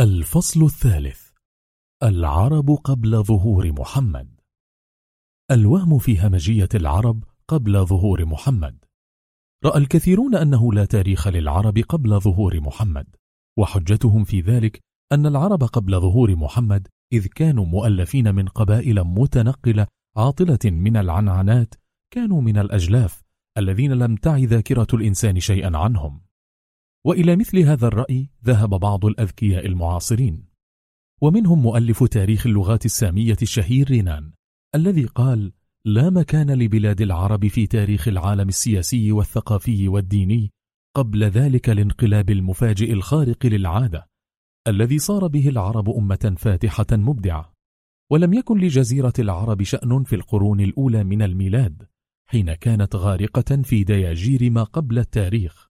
الفصل الثالث. العرب قبل ظهور محمد. الوهم في همجية العرب قبل ظهور محمد. رأى الكثيرون أنه لا تاريخ للعرب قبل ظهور محمد وحجتهم في ذلك أن العرب قبل ظهور محمد إذ كانوا مؤلفين من قبائل متنقلة عاطلة من العنعنات كانوا من الأجلاف الذين لم تعي ذاكرة الإنسان شيئا عنهم. وإلى مثل هذا الرأي ذهب بعض الأذكياء المعاصرين. ومنهم مؤلف تاريخ اللغات السامية الشهير رينان الذي قال لا مكان لبلاد العرب في تاريخ العالم السياسي والثقافي والديني قبل ذلك الانقلاب المفاجئ الخارق للعادة الذي صار به العرب أمة فاتحة مبدعة ولم يكن لجزيرة العرب شأن في القرون الأولى من الميلاد حين كانت غارقة في دياجير ما قبل التاريخ.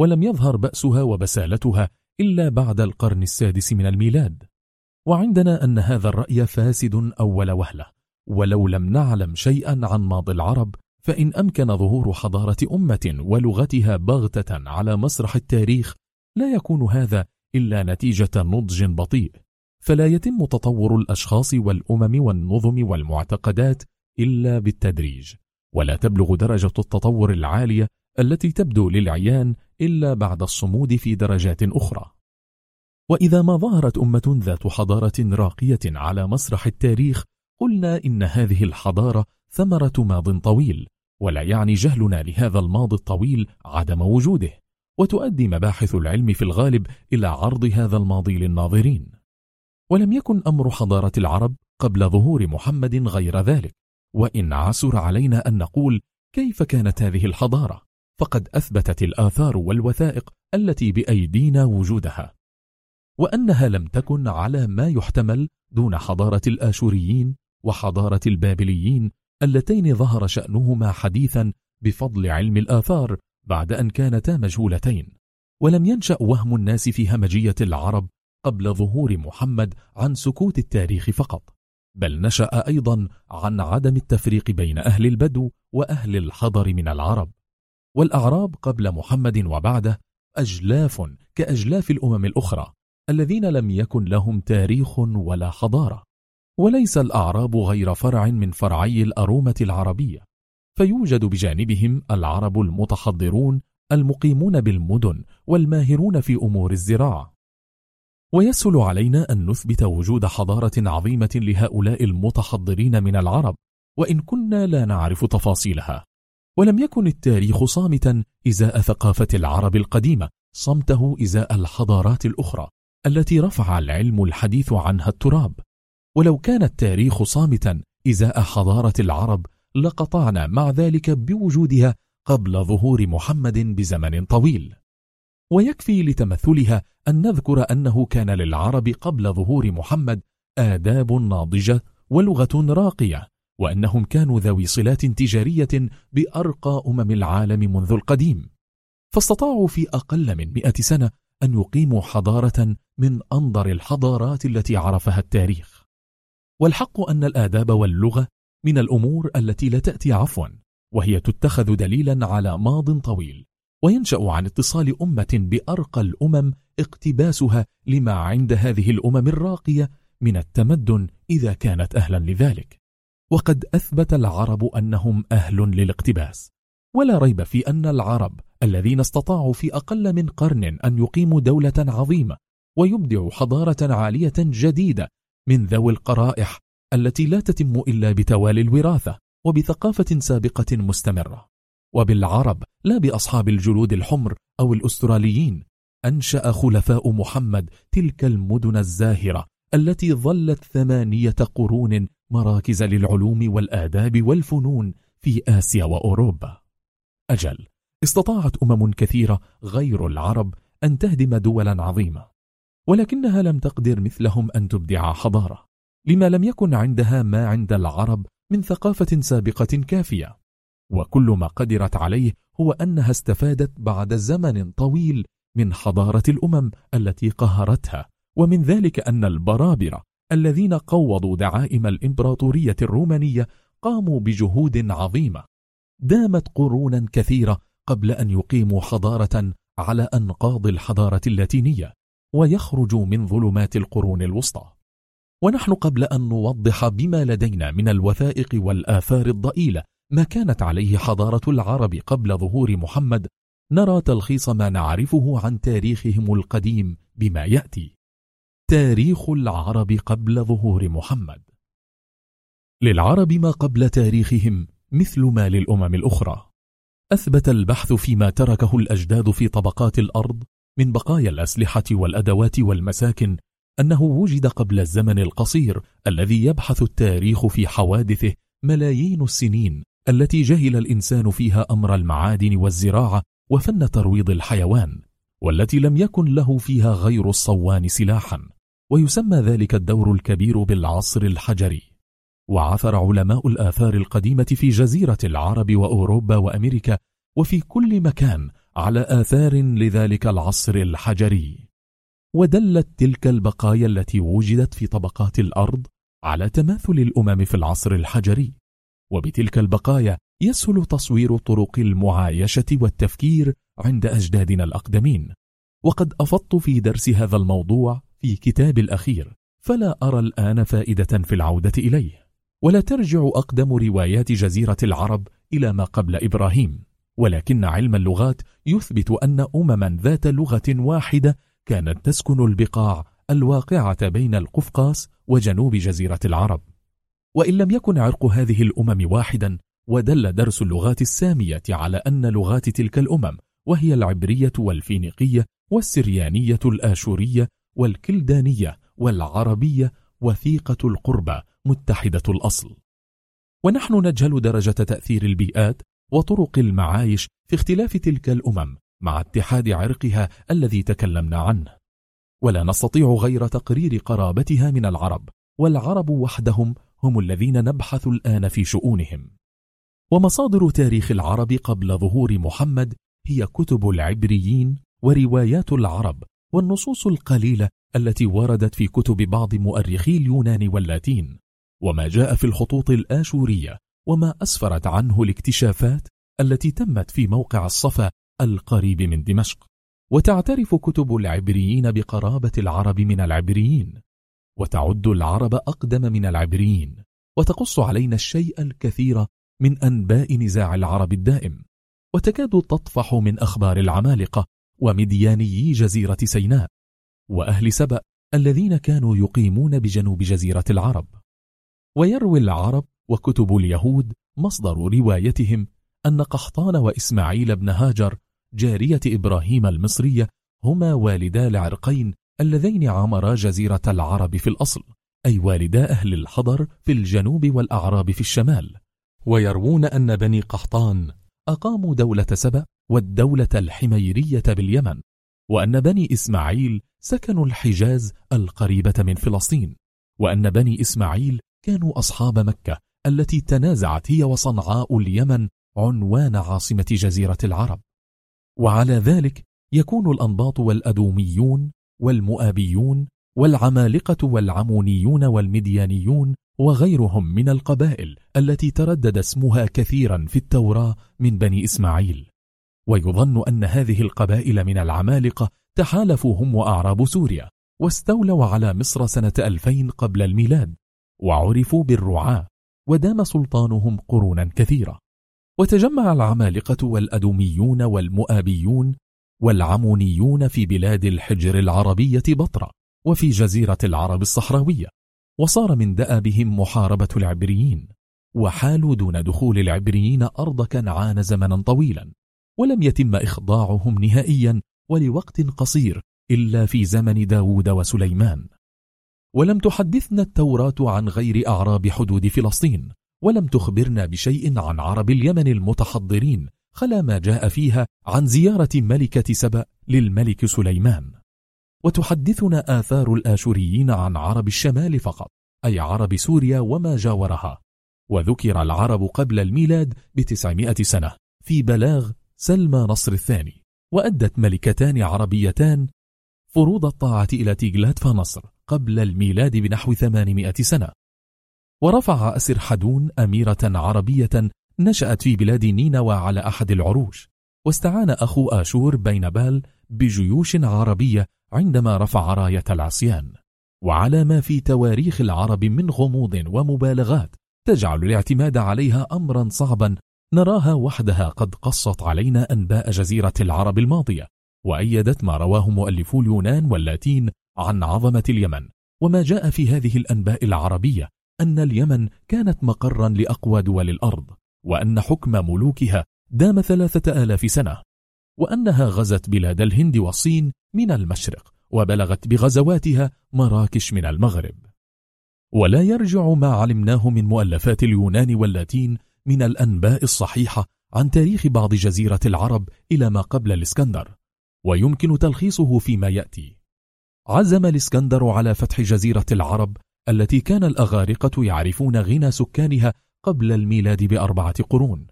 ولم يظهر بأسها وبسالتها إلا بعد القرن السادس من الميلاد. وعندنا أن هذا الرأي فاسد أول وهلة ولو لم نعلم شيئا عن ماضي العرب فإن أمكن ظهور حضارة أمة ولغتها بغتة على مسرح التاريخ لا يكون هذا إلا نتيجة نضج بطيء. فلا يتم تطور الأشخاص والأمم والنظم والمعتقدات إلا بالتدريج ولا تبلغ درجة التطور العالية التي تبدو للعيان إلا بعد الصمود في درجات أخرى. وإذا ما ظهرت أمة ذات حضارة راقية على مسرح التاريخ قلنا إن هذه الحضارة ثمرة ماض طويل ولا يعني جهلنا لهذا الماضي الطويل عدم وجوده وتؤدي مباحث العلم في الغالب إلى عرض هذا الماضي للناظرين. ولم يكن أمر حضارة العرب قبل ظهور محمد غير ذلك وإن عسر علينا أن نقول كيف كانت هذه الحضارة؟ فقد أثبتت الآثار والوثائق التي بأيدينا وجودها وأنها لم تكن على ما يحتمل دون حضارة الآشوريين وحضارة البابليين اللتين ظهر شأنهما حديثا بفضل علم الآثار بعد أن كانتا مجهولتين. ولم ينشأ وهم الناس في همجية العرب قبل ظهور محمد عن سكوت التاريخ فقط بل نشأ أيضا عن عدم التفريق بين أهل البدو وأهل الحضر من العرب. والأعراب قبل محمد وبعده أجلاف كأجلاف الأمم الأخرى الذين لم يكن لهم تاريخ ولا حضارة. وليس الأعراب غير فرع من فرعي الأرومة العربية. فيوجد بجانبهم العرب المتحضرون المقيمون بالمدن والماهرون في أمور الزراعة. ويسهل علينا أن نثبت وجود حضارة عظيمة لهؤلاء المتحضرين من العرب وإن كنا لا نعرف تفاصيلها. ولم يكن التاريخ صامتا إزاء ثقافة العرب القديمة صمته إزاء الحضارات الأخرى التي رفع العلم الحديث عنها التراب. ولو كان التاريخ صامتا إزاء حضارة العرب لقطعنا مع ذلك بوجودها قبل ظهور محمد بزمن طويل. ويكفي لتمثلها أن نذكر أنه كان للعرب قبل ظهور محمد آداب ناضجة ولغة راقية. وأنهم كانوا ذوي صلات تجارية بأرقى أمم العالم منذ القديم. فاستطاعوا في أقل من مئة سنة أن يقيموا حضارة من أنظر الحضارات التي عرفها التاريخ. والحق أن الآداب واللغة من الأمور التي لا تأتي عفوا وهي تتخذ دليلا على ماض طويل وينشأ عن اتصال أمة بأرقى الأمم اقتباسها لما عند هذه الأمم الراقية من التمدن إذا كانت أهلا لذلك. وقد أثبت العرب أنهم أهل للاقتباس. ولا ريب في أن العرب الذين استطاعوا في أقل من قرن أن يقيموا دولة عظيمة ويبدعوا حضارة عالية جديدة من ذوي القرائح التي لا تتم إلا بتوالي الوراثة وبثقافة سابقة مستمرة. وبالعرب لا بأصحاب الجلود الحمر أو الأستراليين. أنشأ خلفاء محمد تلك المدن الزاهرة التي ظلت ثمانية قرون مراكز للعلوم والآداب والفنون في آسيا وأوروبا. أجل استطاعت أمم كثيرة غير العرب أن تهدم دولا عظيمة ولكنها لم تقدر مثلهم أن تبدع حضارة لما لم يكن عندها ما عند العرب من ثقافة سابقة كافية. وكل ما قدرت عليه هو أنها استفادت بعد زمن طويل من حضارة الأمم التي قهرتها ومن ذلك أن البرابرة الذين قوضوا دعائم الإمبراطورية الرومانية قاموا بجهود عظيمة. دامت قرونا كثيرة قبل أن يقيموا حضارة على أنقاض الحضارة اللاتينية ويخرج من ظلمات القرون الوسطى. ونحن قبل أن نوضح بما لدينا من الوثائق والآثار الضئيلة ما كانت عليه حضارة العرب قبل ظهور محمد نرى تلخيص ما نعرفه عن تاريخهم القديم بما يأتي. تاريخ العرب قبل ظهور محمد. للعرب ما قبل تاريخهم مثل ما للأمم الأخرى. أثبت البحث فيما تركه الأجداد في طبقات الأرض من بقايا الأسلحة والأدوات والمساكن أنه وجد قبل الزمن القصير الذي يبحث التاريخ في حوادثه ملايين السنين التي جهل الإنسان فيها أمر المعادن والزراعة وفن ترويض الحيوان والتي لم يكن له فيها غير الصوان سلاحا. ويسمى ذلك الدور الكبير بالعصر الحجري. وعثر علماء الآثار القديمة في جزيرة العرب وأوروبا وأمريكا وفي كل مكان على آثار لذلك العصر الحجري. ودلت تلك البقايا التي وجدت في طبقات الأرض على تماثل الأمم في العصر الحجري. وبتلك البقايا يسهل تصوير طرق المعايشة والتفكير عند أجدادنا الأقدمين. وقد أفضت في درس هذا الموضوع في كتاب الأخير فلا أرى الآن فائدة في العودة إليه. ولا ترجع أقدم روايات جزيرة العرب إلى ما قبل إبراهيم. ولكن علم اللغات يثبت أن أمما ذات لغة واحدة كانت تسكن البقاع الواقعة بين القفقاس وجنوب جزيرة العرب. وإن لم يكن عرق هذه الأمم واحدا ودل درس اللغات السامية على أن لغات تلك الأمم وهي العبرية والفينيقية والسريانية الآشورية والكلدانية والعربية وثيقة القربة متحدة الأصل. ونحن نجهل درجة تأثير البيئات وطرق المعايش في اختلاف تلك الأمم مع اتحاد عرقها الذي تكلمنا عنه. ولا نستطيع غير تقرير قرابتها من العرب والعرب وحدهم هم الذين نبحث الآن في شؤونهم. ومصادر تاريخ العرب قبل ظهور محمد هي كتب العبريين وروايات العرب والنصوص القليلة التي وردت في كتب بعض مؤرخي اليونان واللاتين وما جاء في الخطوط الآشورية وما أسفرت عنه الاكتشافات التي تمت في موقع الصفا القريب من دمشق. وتعترف كتب العبريين بقرابة العرب من العبريين وتعد العرب أقدم من العبريين وتقص علينا الشيء الكثير من أنباء نزاع العرب الدائم وتكاد تطفح من أخبار العمالقة ومديانيي جزيرة سيناء وأهل سبأ الذين كانوا يقيمون بجنوب جزيرة العرب. ويروي العرب وكتب اليهود مصدر روايتهم أن قحطان وإسماعيل بن هاجر جارية إبراهيم المصرية هما والدا العرقين اللذين عمرا جزيرة العرب في الأصل أي والدا أهل الحضر في الجنوب والأعراب في الشمال. ويروون أن بني قحطان أقاموا دولة سبأ والدولة الحميرية باليمن وأن بني إسماعيل سكنوا الحجاز القريبة من فلسطين وأن بني إسماعيل كانوا أصحاب مكة التي تنازعت هي وصنعاء اليمن عنوان عاصمة جزيرة العرب. وعلى ذلك يكون الأنباط والأدوميون والمؤابيون والعمالقة والعمونيون والمديانيون وغيرهم من القبائل التي تردد اسمها كثيرا في التوراة من بني إسماعيل. ويظن أن هذه القبائل من العمالقة تحالفوا هم وأعراب سوريا واستولوا على مصر سنة ألفين قبل الميلاد وعرفوا بالرعاة ودام سلطانهم قرونا كثيرة. وتجمع العمالقة والأدوميون والمؤابيون والعمونيون في بلاد الحجر العربية بطرة وفي جزيرة العرب الصحراوية وصار من دأبهم محاربة العبريين وحالوا دون دخول العبريين أرض كنعان زمنا طويلا. ولم يتم إخضاعهم نهائيا ولوقت قصير إلا في زمن داود وسليمان. ولم تحدثنا التوراة عن غير أعراب حدود فلسطين ولم تخبرنا بشيء عن عرب اليمن المتحضرين خلا ما جاء فيها عن زيارة ملكة سبأ للملك سليمان. وتحدثنا آثار الآشوريين عن عرب الشمال فقط أي عرب سوريا وما جاورها. وذكر العرب قبل الميلاد بتسعمائة سنة في بلاغ سلمى نصر الثاني وأدت ملكتان عربيتان فروض الطاعة إلى تيغلات فنصر قبل الميلاد بنحو ثمانمائة سنة. ورفع أسر حدون أميرة عربية نشأت في بلاد نينوى على أحد العروش واستعان أخو آشور بين بال بجيوش عربية عندما رفع راية العصيان. وعلى ما في تواريخ العرب من غموض ومبالغات تجعل الاعتماد عليها أمرا صعبا نراها وحدها قد قصت علينا أنباء جزيرة العرب الماضية وأيدت ما رواه مؤلفو اليونان واللاتين عن عظمة اليمن. وما جاء في هذه الأنباء العربية أن اليمن كانت مقرا لأقوى دول الأرض وأن حكم ملوكها دام ثلاثة آلاف سنة وأنها غزت بلاد الهند والصين من المشرق وبلغت بغزواتها مراكش من المغرب. ولا يرجع ما علمناه من مؤلفات اليونان واللاتين من الأنباء الصحيحة عن تاريخ بعض جزيرة العرب إلى ما قبل الإسكندر ويمكن تلخيصه فيما يأتي. عزم الإسكندر على فتح جزيرة العرب التي كان الأغارقة يعرفون غنى سكانها قبل الميلاد بأربعة قرون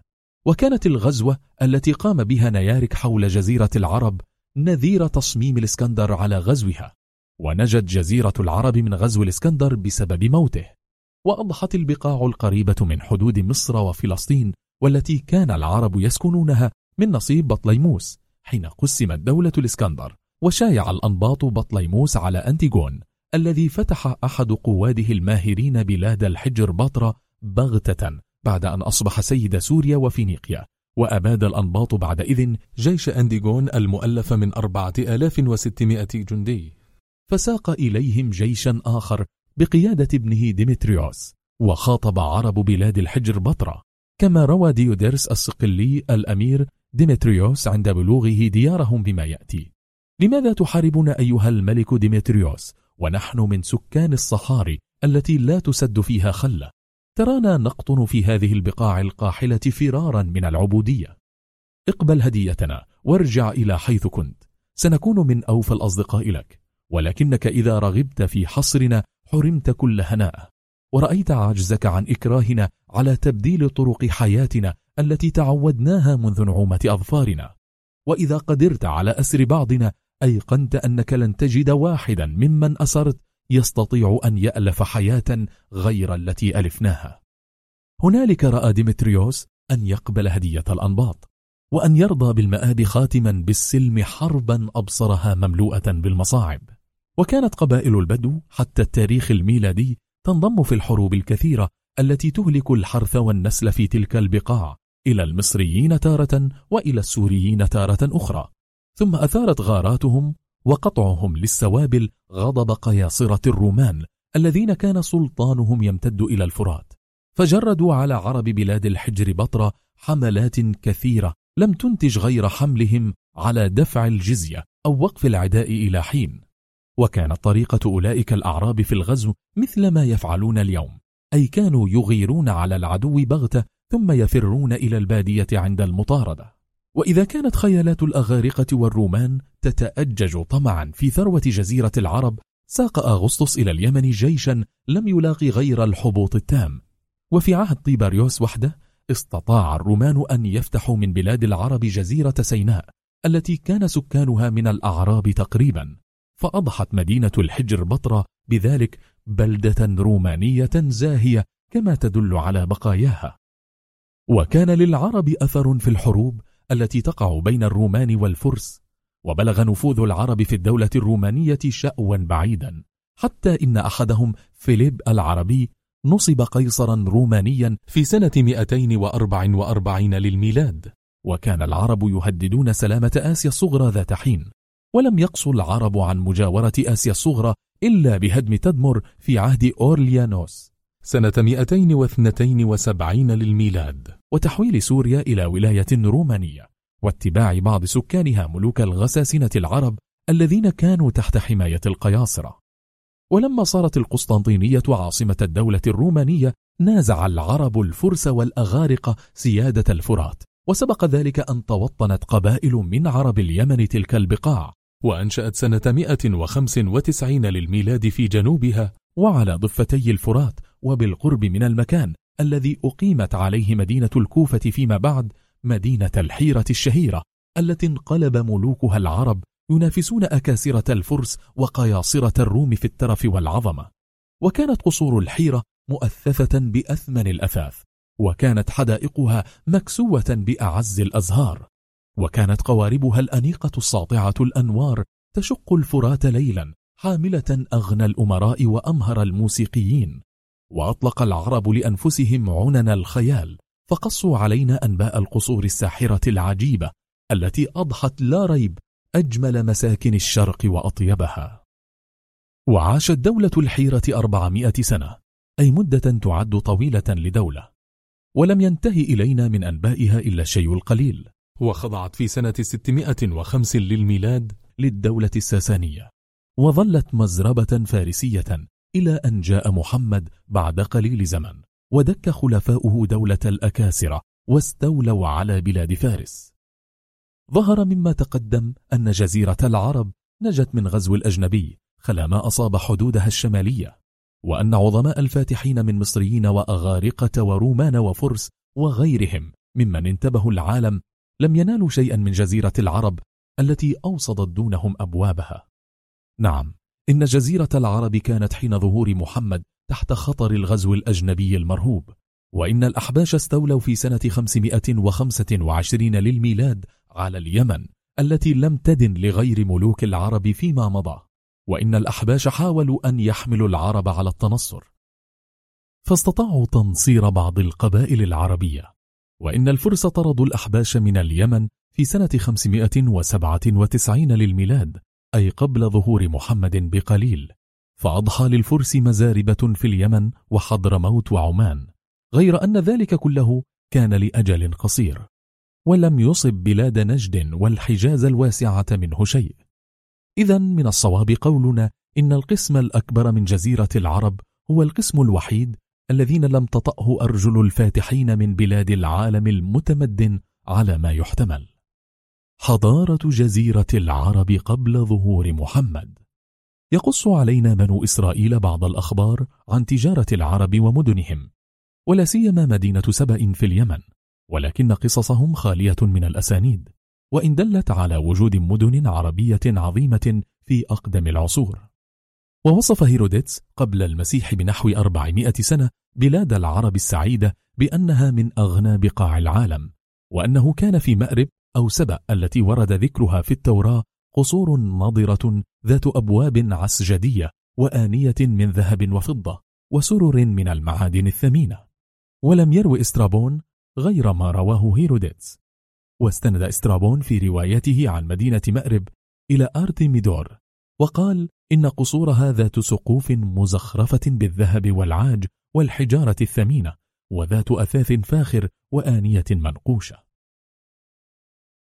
وكانت الغزوة التي قام بها نيارك حول جزيرة العرب نذير تصميم الإسكندر على غزوها ونجت جزيرة العرب من غزو الإسكندر بسبب موته. وأضحت البقاع القريبة من حدود مصر وفلسطين والتي كان العرب يسكنونها من نصيب بطليموس حين قسمت دولة الإسكندر وشايع الأنباط بطليموس على أنتيغون الذي فتح أحد قواده الماهرين بلاد الحجر بطرة بغتة بعد أن أصبح سيد سوريا وفينيقيا. وأباد الأنباط بعد إذن جيش أنديغون المؤلف من أربعة آلاف وستمائة جندي. فساق إليهم جيشا آخر بقيادة ابنه ديمتريوس وخاطب عرب بلاد الحجر بطرة كما روى ديوديرس الصقلي الأمير ديمتريوس عند بلوغه ديارهم بما يأتي. لماذا تحاربون أيها الملك ديمتريوس ونحن من سكان الصحاري التي لا تسد فيها خلة؟ ترانا نقطن في هذه البقاع القاحلة فرارا من العبودية. اقبل هديتنا وارجع إلى حيث كنت. سنكون من أوفى الأصدقاء لك ولكنك إذا رغبت في حصرنا حرمت كل هناء. ورأيت عجزك عن إكراهنا على تبديل طرق حياتنا التي تعودناها منذ نعومة أظفارنا. وإذا قدرت على أسر بعضنا أيقنت أنك لن تجد واحدا ممن أسرت يستطيع أن يألف حياة غير التي ألفناها. هنالك رأى ديمتريوس أن يقبل هدية الأنباط وأن يرضى بالمآب خاتما بالسلم حربا أبصرها مملوءة بالمصاعب. وكانت قبائل البدو حتى التاريخ الميلادي تنضم في الحروب الكثيرة التي تهلك الحرث والنسل في تلك البقاع إلى المصريين تارة وإلى السوريين تارة أخرى. ثم أثارت غاراتهم وقطعهم للسوابل غضب قياصرة الرومان الذين كان سلطانهم يمتد إلى الفرات. فجردوا على عرب بلاد الحجر بطرة حملات كثيرة لم تنتج غير حملهم على دفع الجزية أو وقف العداء إلى حين. وكانت طريقة أولئك الأعراب في الغزو مثل ما يفعلون اليوم. أي كانوا يغيرون على العدو بغتة ثم يفرون إلى البادية عند المطاردة. وإذا كانت خيالات الأغارقة والرومان تتأجج طمعا في ثروة جزيرة العرب ساق أغسطس إلى اليمن جيشا لم يلاقي غير الحبوط التام. وفي عهد طيباريوس وحده استطاع الرومان أن يفتحوا من بلاد العرب جزيرة سيناء التي كان سكانها من الأعراب تقريبا. فأضحت مدينة الحجر بطرة بذلك بلدة رومانية زاهية كما تدل على بقاياها. وكان للعرب أثر في الحروب التي تقع بين الرومان والفرس وبلغ نفوذ العرب في الدولة الرومانية شأوا بعيدا حتى إن أحدهم فيليب العربي نصب قيصرا رومانيا في سنة 244 للميلاد. وكان العرب يهددون سلامة آسيا الصغرى ذات حين. ولم يقص العرب عن مجاورة آسيا الصغرى إلا بهدم تدمر في عهد أورليانوس سنة 272 للميلاد وتحويل سوريا إلى ولاية رومانية واتباع بعض سكانها ملوك الغساسنة العرب الذين كانوا تحت حماية القياصرة. ولما صارت القسطنطينية عاصمة الدولة الرومانية نازع العرب الفرس والأغارقة سيادة الفرات وسبق ذلك أن توطنت قبائل من عرب اليمن تلك البقاع. وأنشأت سنة 195 للميلاد في جنوبها وعلى ضفتي الفرات وبالقرب من المكان الذي أقيمت عليه مدينة الكوفة فيما بعد مدينة الحيرة الشهيرة التي انقلب ملوكها العرب ينافسون أكاسرة الفرس وقياصرة الروم في الترف والعظمة. وكانت قصور الحيرة مؤثثة بأثمن الأثاث وكانت حدائقها مكسوة بأعز الأزهار. وكانت قواربها الأنيقة الساطعة الأنوار تشق الفرات ليلا حاملة أغنى الأمراء وأمهر الموسيقيين. وأطلق العرب لأنفسهم عنن الخيال فقصوا علينا أنباء القصور الساحرة العجيبة التي أضحت لا ريب أجمل مساكن الشرق وأطيبها. وعاشت دولة الحيرة أربعمائة سنة أي مدة تعد طويلة لدولة ولم ينتهي إلينا من أنبائها إلا الشيء القليل. وخضعت في سنة 605 للميلاد للدولة الساسانية وظلت مزربة فارسية إلى أن جاء محمد بعد قليل زمن ودك خلفاؤه دولة الأكاسرة واستولوا على بلاد فارس. ظهر مما تقدم أن جزيرة العرب نجت من غزو الأجنبي خلا ما أصاب حدودها الشمالية وأن عظماء الفاتحين من مصريين وأغارقة ورومان وفرس وغيرهم ممن انتبهوا العالم لم ينالوا شيئا من جزيرة العرب التي أوصدت دونهم أبوابها. نعم إن جزيرة العرب كانت حين ظهور محمد تحت خطر الغزو الأجنبي المرهوب وإن الأحباش استولوا في سنة 525 للميلاد على اليمن التي لم تدن لغير ملوك العرب فيما مضى وإن الأحباش حاولوا أن يحملوا العرب على التنصر. فاستطاعوا تنصير بعض القبائل العربية. وإن الفرس طردوا الأحباش من اليمن في سنة 597 للميلاد أي قبل ظهور محمد بقليل. فأضحى للفرس مزاربة في اليمن وحضرموت وعمان غير أن ذلك كله كان لأجل قصير. ولم يصب بلاد نجد والحجاز الواسعة منه شيء. إذا من الصواب قولنا إن القسم الأكبر من جزيرة العرب هو القسم الوحيد الذين لم تطأه أرجل الفاتحين من بلاد العالم المتمدن على ما يحتمل. حضارة جزيرة العرب قبل ظهور محمد. يقص علينا بنو إسرائيل بعض الأخبار عن تجارة العرب ومدنهم ولا سيما مدينة سبأ في اليمن ولكن قصصهم خالية من الأسانيد وإن دلت على وجود مدن عربية عظيمة في أقدم العصور. ووصف هيروديتس قبل المسيح بنحو 400 سنة بلاد العرب السعيدة بأنها من أغنى بقاع العالم وأنه كان في مأرب أو سبأ التي ورد ذكرها في التوراة قصور نضرة ذات أبواب عسجدية وآنية من ذهب وفضة وسرر من المعادن الثمينة. ولم يروي إسترابون غير ما رواه هيروديتس. واستند إسترابون في روايته عن مدينة مأرب إلى أرتيميدور وقال إن قصورها ذات سقوف مزخرفة بالذهب والعاج والحجارة الثمينة وذات أثاث فاخر وآنية منقوشة.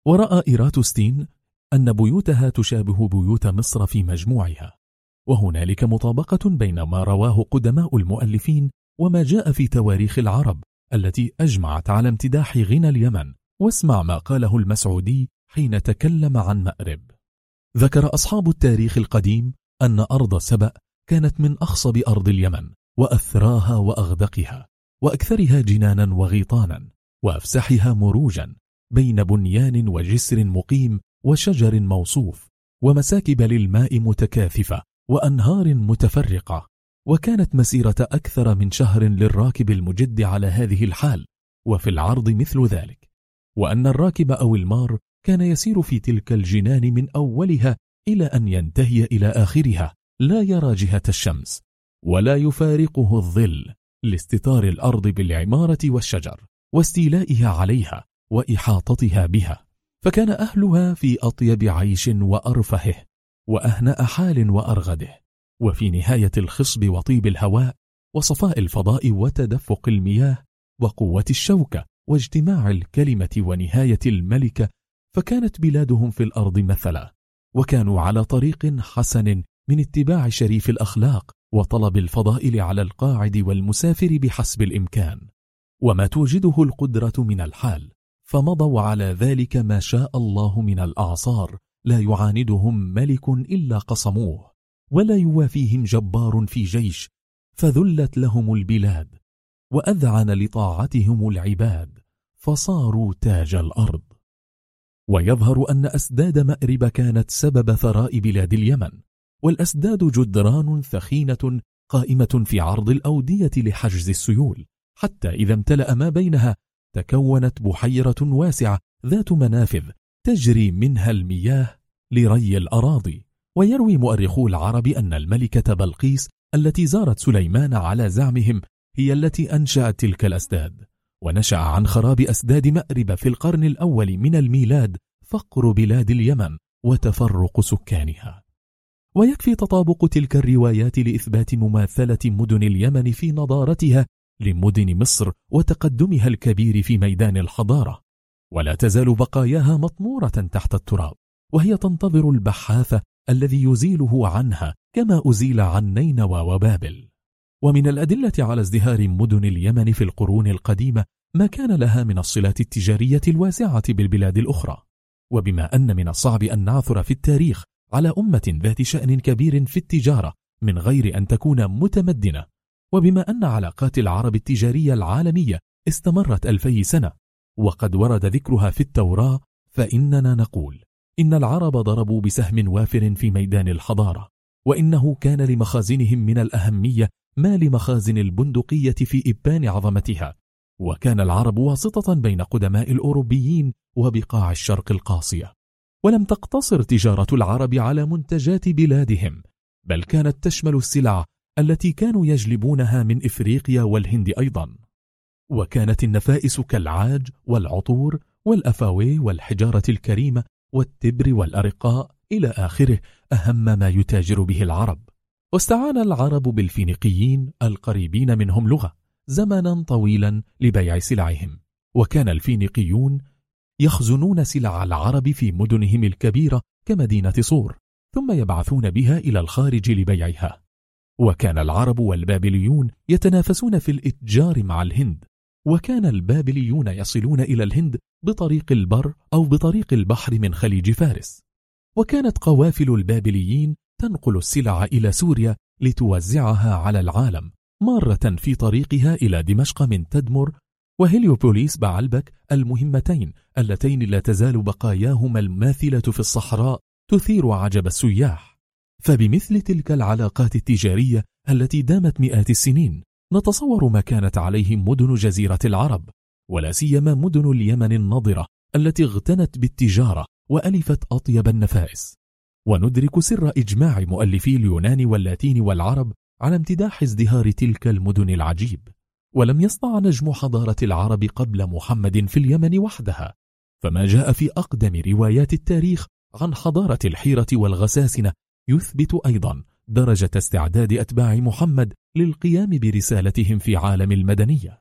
ورأى إيراتوستين أن بيوتها تشابه بيوت مصر في مجموعها وهنالك مطابقة بين ما رواه قدماء المؤلفين وما جاء في تواريخ العرب التي أجمعت على امتداح غنى اليمن واسمع ما قاله المسعودي حين تكلم عن مأرب. ذكر أصحاب التاريخ القديم أن أرض سبأ كانت من أخصب أرض اليمن وأثراها وأغدقها وأكثرها جنانا وغيطانا وأفسحها مروجا بين بنيان وجسر مقيم وشجر موصوف ومساكب للماء متكاثفة وأنهار متفرقة. وكانت مسيرة أكثر من شهر للراكب المجد على هذه الحال وفي العرض مثل ذلك. وأن الراكب أو المار كان يسير في تلك الجنان من أولها إلى أن ينتهي إلى آخرها لا يرى جهة الشمس ولا يفارقه الظل لاستطار الأرض بالعمارة والشجر واستيلائها عليها وإحاطتها بها. فكان أهلها في أطيب عيش وأرفهه وأهنأ حال وأرغده. وفي نهاية الخصب وطيب الهواء وصفاء الفضاء وتدفق المياه وقوة الشوكة واجتماع الكلمة ونهاية الملكة فكانت بلادهم في الأرض مثلا. وكانوا على طريق حسن من اتباع شريف الأخلاق وطلب الفضائل على القاعد والمسافر بحسب الإمكان. وما توجده القدرة من الحال فمضوا على ذلك ما شاء الله من الأعصار لا يعاندهم ملك إلا قصموه ولا يوافيهم جبار في جيش فذلت لهم البلاد وأذعن لطاعتهم العباد فصاروا تاج الأرض. ويظهر أن أسداد مأرب كانت سبب ثراء بلاد اليمن والأسداد جدران ثخينة قائمة في عرض الأودية لحجز السيول حتى إذا امتلأ ما بينها تكونت بحيرة واسعة ذات منافذ تجري منها المياه لري الأراضي. ويروي مؤرخو العرب أن الملكة بلقيس التي زارت سليمان على زعمهم هي التي أنشأت تلك الأسداد. ونشأ عن خراب أسداد مأرب في القرن الأول من الميلاد فقر بلاد اليمن وتفرق سكانها. ويكفي تطابق تلك الروايات لإثبات مماثلة مدن اليمن في نضارتها لمدن مصر وتقدمها الكبير في ميدان الحضارة. ولا تزال بقاياها مطمورة تحت التراب وهي تنتظر البحاث الذي يزيله عنها كما أزيل عن نينوى وبابل. ومن الأدلة على ازدهار مدن اليمن في القرون القديمة ما كان لها من الصلات التجارية الواسعة بالبلاد الأخرى. وبما أن من الصعب أن نعثر في التاريخ على أمة ذات شأن كبير في التجارة من غير أن تكون متمدنة. وبما أن علاقات العرب التجارية العالمية استمرت ألفي سنة وقد ورد ذكرها في التوراة فإننا نقول إن العرب ضربوا بسهم وافر في ميدان الحضارة وإنه كان لمخازنهم من الأهمية ما لمخازن البندقية في إبان عظمتها؟ وكان العرب واسطة بين قدماء الأوروبيين وبقاع الشرق القاصية. ولم تقتصر تجارة العرب على منتجات بلادهم بل كانت تشمل السلع التي كانوا يجلبونها من إفريقيا والهند أيضا. وكانت النفائس كالعاج والعطور والأفاوي والحجارة الكريمة والتبر والأرقاء إلى آخره أهم ما يتاجر به العرب. واستعان العرب بالفينيقيين القريبين منهم لغة زمنا طويلا لبيع سلعهم. وكان الفينيقيون يخزنون سلع العرب في مدنهم الكبيرة كمدينة صور ثم يبعثون بها إلى الخارج لبيعها. وكان العرب والبابليون يتنافسون في الإتجار مع الهند. وكان البابليون يصلون إلى الهند بطريق البر أو بطريق البحر من خليج فارس. وكانت قوافل البابليين تنقل السلع إلى سوريا لتوزعها على العالم مارة في طريقها إلى دمشق من تدمر وهيليوبوليس بعلبك المهمتين اللتين لا تزال بقاياهما الماثلة في الصحراء تثير عجب السياح. فبمثل تلك العلاقات التجارية التي دامت مئات السنين نتصور ما كانت عليه مدن جزيرة العرب ولا سيما مدن اليمن النضرة التي اغتنت بالتجارة وألفت أطيب النفائس. وندرك سر إجماع مؤلفي اليونان واللاتين والعرب على امتداح ازدهار تلك المدن العجيب ولم يسطع نجم حضارة العرب قبل محمد في اليمن وحدها. فما جاء في أقدم روايات التاريخ عن حضارة الحيرة والغساسنة يثبت أيضا درجة استعداد أتباع محمد للقيام برسالتهم في عالم المدنية.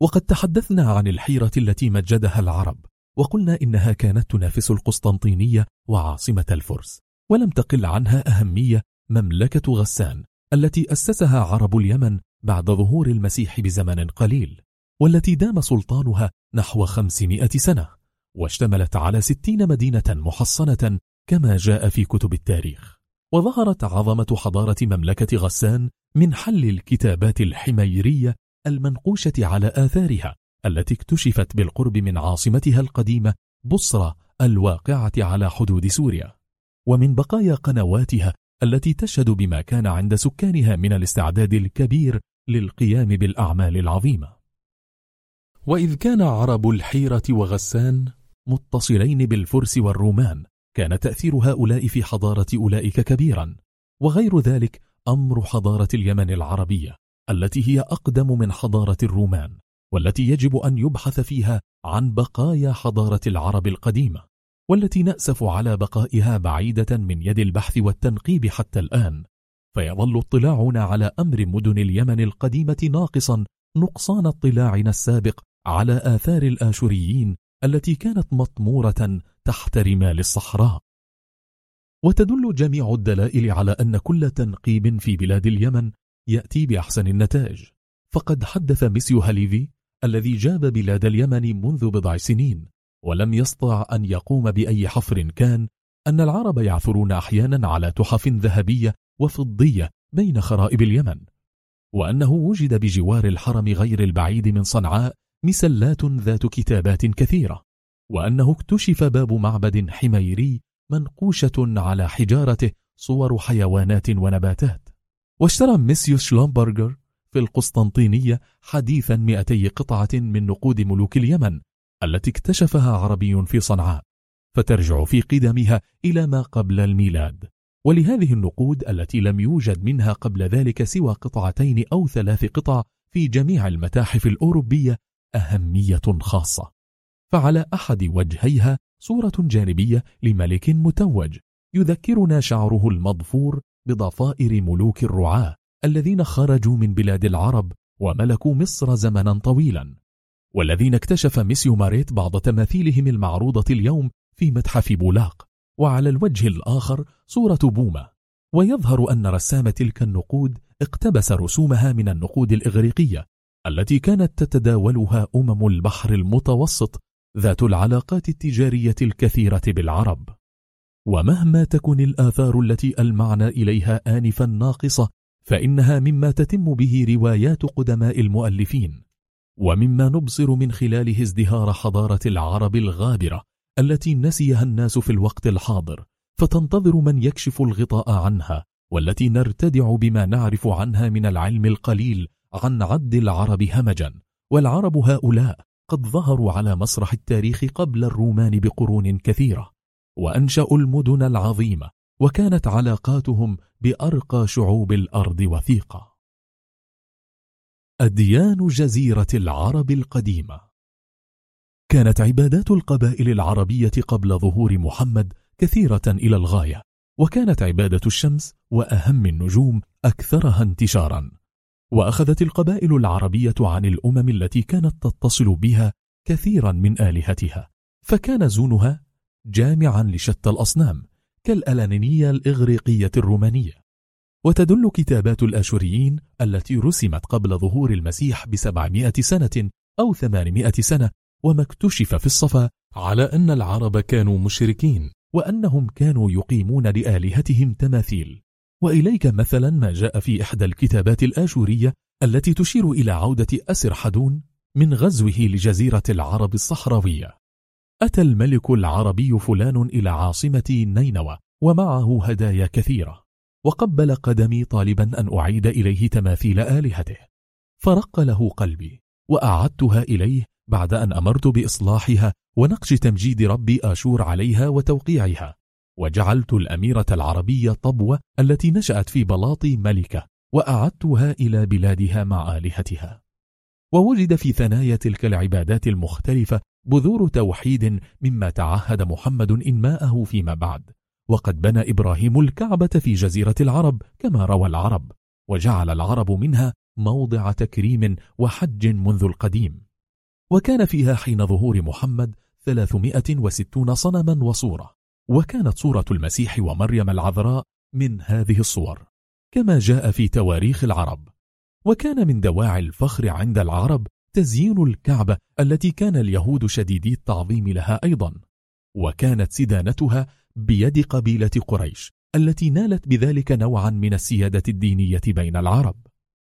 وقد تحدثنا عن الحيرة التي مجدها العرب وقلنا إنها كانت تنافس القسطنطينية وعاصمة الفرس ولم تقل عنها أهمية مملكة غسان التي أسسها عرب اليمن بعد ظهور المسيح بزمن قليل والتي دام سلطانها نحو خمسمائة سنة واشتملت على ستين مدينة محصنة كما جاء في كتب التاريخ. وظهرت عظمة حضارة مملكة غسان من حل الكتابات الحميرية المنقوشة على آثارها التي اكتشفت بالقرب من عاصمتها القديمة بصرة الواقعة على حدود سوريا. ومن بقايا قنواتها التي تشهد بما كان عند سكانها من الاستعداد الكبير للقيام بالأعمال العظيمة. وإذ كان عرب الحيرة وغسان متصلين بالفرس والرومان كان تأثير هؤلاء في حضارة أولئك كبيرا. وغير ذلك أمر حضارة اليمن العربية التي هي أقدم من حضارة الرومان. والتي يجب أن يبحث فيها عن بقايا حضارة العرب القديمة والتي نأسف على بقائها بعيدة من يد البحث والتنقيب حتى الآن. فيظل اطلاعنا على أمر مدن اليمن القديمة ناقصا نقصان اطلاعنا السابق على آثار الآشوريين التي كانت مطمورة تحت رمال الصحراء. وتدل جميع الدلائل على أن كل تنقيب في بلاد اليمن يأتي بأحسن النتائج. فقد حدث ميسيو هاليفي الذي جاب بلاد اليمن منذ بضع سنين ولم يستطع أن يقوم بأي حفر كان أن العرب يعثرون أحيانا على تحف ذهبية وفضية بين خرائب اليمن وأنه وجد بجوار الحرم غير البعيد من صنعاء مسلات ذات كتابات كثيرة وأنه اكتشف باب معبد حميري منقوشة على حجارته صور حيوانات ونباتات. واشترى ميسيوس شلومبرجر في القسطنطينية حديثا 200 قطعة من نقود ملوك اليمن التي اكتشفها عربي في صنعاء فترجع في قدمها إلى ما قبل الميلاد. ولهذه النقود التي لم يوجد منها قبل ذلك سوى قطعتين أو ثلاث قطع في جميع المتاحف الأوروبية أهمية خاصة. فعلى أحد وجهيها صورة جانبية لملك متوج يذكرنا شعره المضفور بضفائر ملوك الرعاة. الذين خرجوا من بلاد العرب وملكوا مصر زمنا طويلا والذين اكتشف ميسيو ماريت بعض تماثيلهم المعروضة اليوم في متحف بولاق وعلى الوجه الآخر صورة بوما. ويظهر أن رسام تلك النقود اقتبس رسومها من النقود الإغريقية التي كانت تتداولها أمم البحر المتوسط ذات العلاقات التجارية الكثيرة بالعرب. ومهما تكن الآثار التي ألمعنا إليها آنفا ناقصة فإنها مما تتم به روايات قدماء المؤلفين ومما نبصر من خلاله ازدهار حضارة العرب الغابرة التي نسيها الناس في الوقت الحاضر فتنتظر من يكشف الغطاء عنها والتي نرتدع بما نعرف عنها من العلم القليل عن عد العرب همجا. والعرب هؤلاء قد ظهروا على مسرح التاريخ قبل الرومان بقرون كثيرة وأنشأوا المدن العظيمة وكانت علاقاتهم بأرقى شعوب الأرض وثيقة. أديان جزيرة العرب القديمة. كانت عبادات القبائل العربية قبل ظهور محمد كثيرة إلى الغاية وكانت عبادة الشمس وأهم النجوم أكثرها انتشارا. وأخذت القبائل العربية عن الأمم التي كانت تتصل بها كثيرا من آلهتها فكان زونها جامعا لشتى الأصنام كالألانينية الإغريقية الرومانية. وتدل كتابات الآشوريين التي رسمت قبل ظهور المسيح بسبعمائة سنة أو ثمانمائة سنة وما اكتشف في الصفا على أن العرب كانوا مشركين وأنهم كانوا يقيمون لآلهتهم تماثيل. وإليك مثلا ما جاء في إحدى الكتابات الآشورية التي تشير إلى عودة أسر حدون من غزوه لجزيرة العرب الصحراوية. أتى الملك العربي فلان إلى عاصمة نينوى ومعه هدايا كثيرة وقبل قدمي طالبا أن أعيد إليه تماثيل آلهته. فرق له قلبي وأعدتها إليه بعد أن أمرت بإصلاحها ونقش تمجيد ربي آشور عليها وتوقيعها. وجعلت الأميرة العربية طبوة التي نشأت في بلاط ملكة وأعدتها إلى بلادها مع آلهتها. ووجد في ثنايا تلك العبادات المختلفة بذور توحيد مما تعهد محمد إنماءه فيما بعد. وقد بنى إبراهيم الكعبة في جزيرة العرب كما روى العرب وجعل العرب منها موضع تكريم وحج منذ القديم. وكان فيها حين ظهور محمد ثلاثمائة وستون صنما وصورة. وكانت صورة المسيح ومريم العذراء من هذه الصور كما جاء في تواريخ العرب. وكان من دواعي الفخر عند العرب تزيين الكعبة التي كان اليهود شديدي التعظيم لها أيضا وكانت سدانتها بيد قبيلة قريش التي نالت بذلك نوعا من السيادة الدينية بين العرب.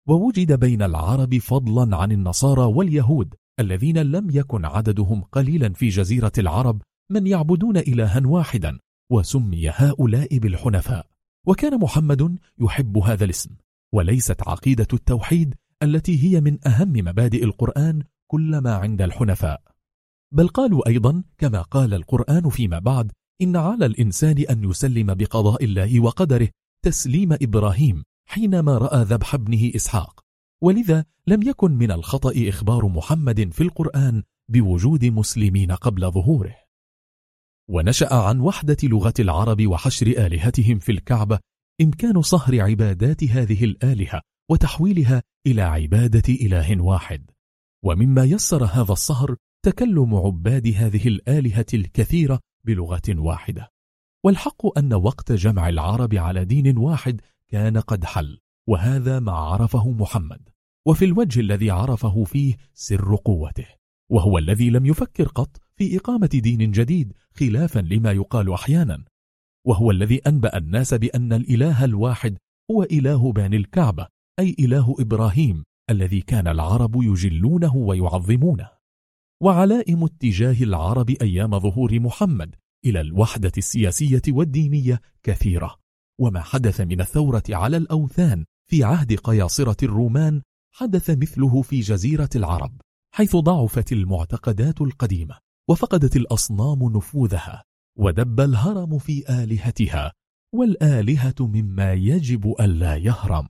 ووجد بين العرب فضلا عن النصارى واليهود الذين لم يكن عددهم قليلا في جزيرة العرب من يعبدون إلها واحدا وسمي هؤلاء بالحنفاء. وكان محمد يحب هذا الاسم وليست عقيدة التوحيد التي هي من أهم مبادئ القرآن كل ما عند الحنفاء. بل قالوا أيضا كما قال القرآن فيما بعد إن على الإنسان أن يسلم بقضاء الله وقدره تسليم إبراهيم حينما رأى ذبح ابنه إسحاق. ولذا لم يكن من الخطأ إخبار محمد في القرآن بوجود مسلمين قبل ظهوره. ونشأ عن وحدة لغة العرب وحشر آلهتهم في الكعبة إمكان صهر عبادات هذه الآلهة وتحويلها إلى عبادة إله واحد. ومما يسر هذا الصهر تكلم عباد هذه الآلهة الكثيرة بلغة واحدة. والحق أن وقت جمع العرب على دين واحد كان قد حل وهذا ما عرفه محمد. وفي الوجه الذي عرفه فيه سر قوته وهو الذي لم يفكر قط في إقامة دين جديد خلافا لما يقال أحيانا. وهو الذي أنبأ الناس بأن الإله الواحد هو إله بان الكعبة أي إله إبراهيم الذي كان العرب يجلونه ويعظمونه. وعلائم اتجاه العرب أيام ظهور محمد إلى الوحدة السياسية والدينية كثيرة. وما حدث من الثورة على الأوثان في عهد قياصرة الرومان حدث مثله في جزيرة العرب حيث ضعفت المعتقدات القديمة وفقدت الأصنام نفوذها ودب الهرم في آلهتها والآلهة مما يجب ألا يهرم.